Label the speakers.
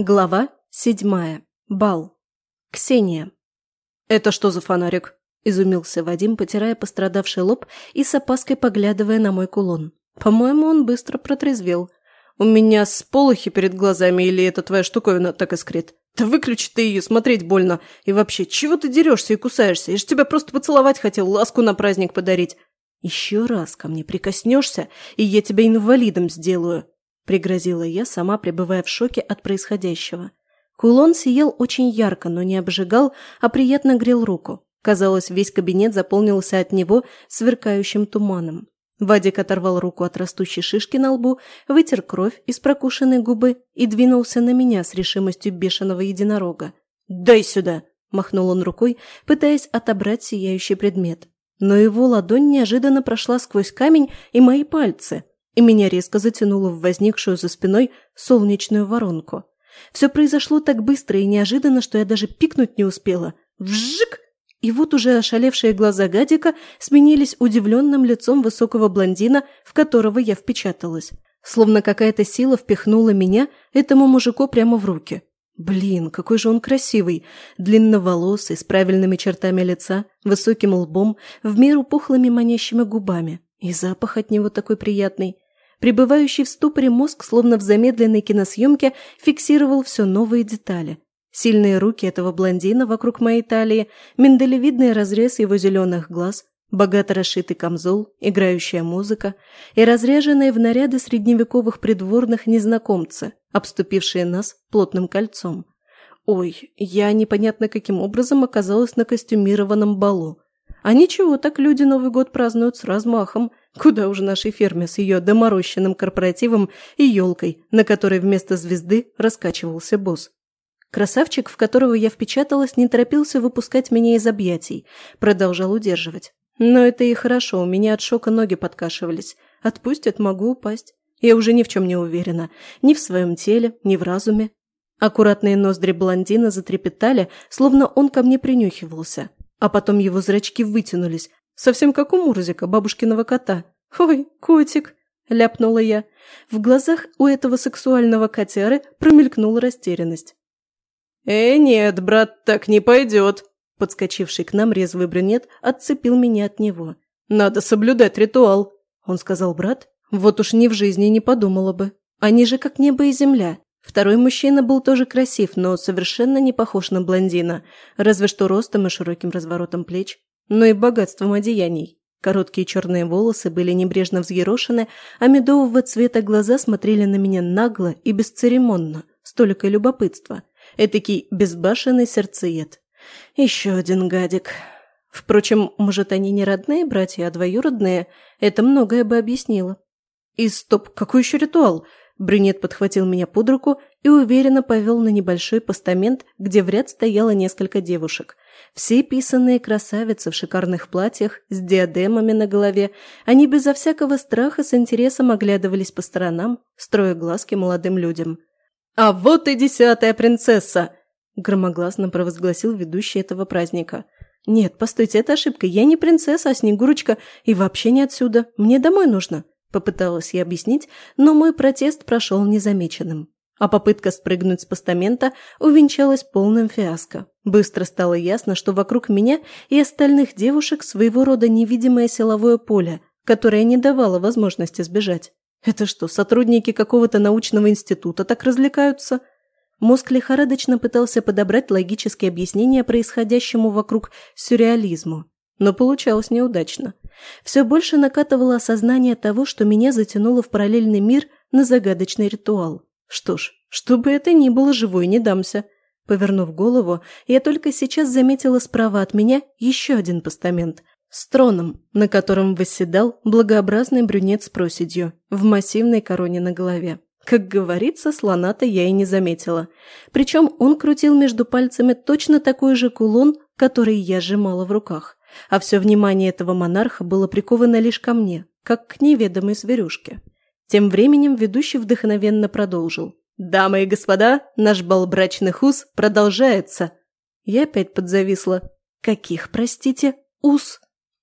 Speaker 1: Глава седьмая. Бал. Ксения. «Это что за фонарик?» – изумился Вадим, потирая пострадавший лоб и с опаской поглядывая на мой кулон. По-моему, он быстро протрезвел. «У меня сполохи перед глазами или эта твоя штуковина так искрит? Да выключи ты ее, смотреть больно. И вообще, чего ты дерешься и кусаешься? Я же тебя просто поцеловать хотел, ласку на праздник подарить. Еще раз ко мне прикоснешься, и я тебя инвалидом сделаю пригрозила я, сама пребывая в шоке от происходящего. Кулон сиял очень ярко, но не обжигал, а приятно грел руку. Казалось, весь кабинет заполнился от него сверкающим туманом. Вадик оторвал руку от растущей шишки на лбу, вытер кровь из прокушенной губы и двинулся на меня с решимостью бешеного единорога. «Дай сюда!» – махнул он рукой, пытаясь отобрать сияющий предмет. Но его ладонь неожиданно прошла сквозь камень и мои пальцы, и меня резко затянуло в возникшую за спиной солнечную воронку. Все произошло так быстро и неожиданно, что я даже пикнуть не успела. Вжик! И вот уже ошалевшие глаза Гадика сменились удивленным лицом высокого блондина, в которого я впечаталась. Словно какая-то сила впихнула меня этому мужику прямо в руки. Блин, какой же он красивый! Длинноволосый, с правильными чертами лица, высоким лбом, в меру пухлыми манящими губами. И запах от него такой приятный. Пребывающий в ступоре мозг, словно в замедленной киносъемке, фиксировал все новые детали. Сильные руки этого блондина вокруг моей талии, миндалевидный разрез его зеленых глаз, богато расшитый камзол, играющая музыка и разряженные в наряды средневековых придворных незнакомцы, обступившие нас плотным кольцом. Ой, я непонятно каким образом оказалась на костюмированном балу. А ничего, так люди Новый год празднуют с размахом, Куда уже нашей ферме с ее доморощенным корпоративом и елкой, на которой вместо звезды раскачивался босс. Красавчик, в которого я впечаталась, не торопился выпускать меня из объятий, продолжал удерживать. Но это и хорошо, у меня от шока ноги подкашивались. Отпустят, могу упасть. Я уже ни в чем не уверена. Ни в своем теле, ни в разуме. Аккуратные ноздри блондина затрепетали, словно он ко мне принюхивался. А потом его зрачки вытянулись, Совсем как у Мурзика, бабушкиного кота. «Ой, котик!» – ляпнула я. В глазах у этого сексуального котяры промелькнула растерянность. «Э, нет, брат, так не пойдет!» Подскочивший к нам резвый брюнет отцепил меня от него. «Надо соблюдать ритуал!» Он сказал брат. «Вот уж ни в жизни не подумала бы. Они же как небо и земля. Второй мужчина был тоже красив, но совершенно не похож на блондина, разве что ростом и широким разворотом плеч но и богатством одеяний. Короткие черные волосы были небрежно взъерошены, а медового цвета глаза смотрели на меня нагло и бесцеремонно, столько любопытства. Этакий безбашенный сердцеед. Еще один гадик. Впрочем, может, они не родные братья, а двоюродные? Это многое бы объяснило. И стоп, какой еще ритуал? Брюнет подхватил меня под руку и уверенно повел на небольшой постамент, где в ряд стояло несколько девушек – все писанные красавицы в шикарных платьях, с диадемами на голове, они безо всякого страха с интересом оглядывались по сторонам, строя глазки молодым людям. «А вот и десятая принцесса!» – громогласно провозгласил ведущий этого праздника. «Нет, постойте, это ошибка. Я не принцесса, а Снегурочка, и вообще не отсюда. Мне домой нужно», – попыталась я объяснить, но мой протест прошел незамеченным а попытка спрыгнуть с постамента увенчалась полным фиаско. Быстро стало ясно, что вокруг меня и остальных девушек своего рода невидимое силовое поле, которое не давало возможности сбежать. Это что, сотрудники какого-то научного института так развлекаются? Мозг лихорадочно пытался подобрать логические объяснения происходящему вокруг сюрреализму, но получалось неудачно. Все больше накатывало осознание того, что меня затянуло в параллельный мир на загадочный ритуал. Что ж, что бы это ни было, живой не дамся. Повернув голову, я только сейчас заметила справа от меня еще один постамент с троном, на котором восседал благообразный брюнет с проседью в массивной короне на голове. Как говорится, слона-то я и не заметила. Причем он крутил между пальцами точно такой же кулон, который я сжимала в руках. А все внимание этого монарха было приковано лишь ко мне, как к неведомой зверюшке. Тем временем ведущий вдохновенно продолжил. «Дамы и господа, наш бал брачных уз продолжается!» Я опять подзависла. «Каких, простите, уз?»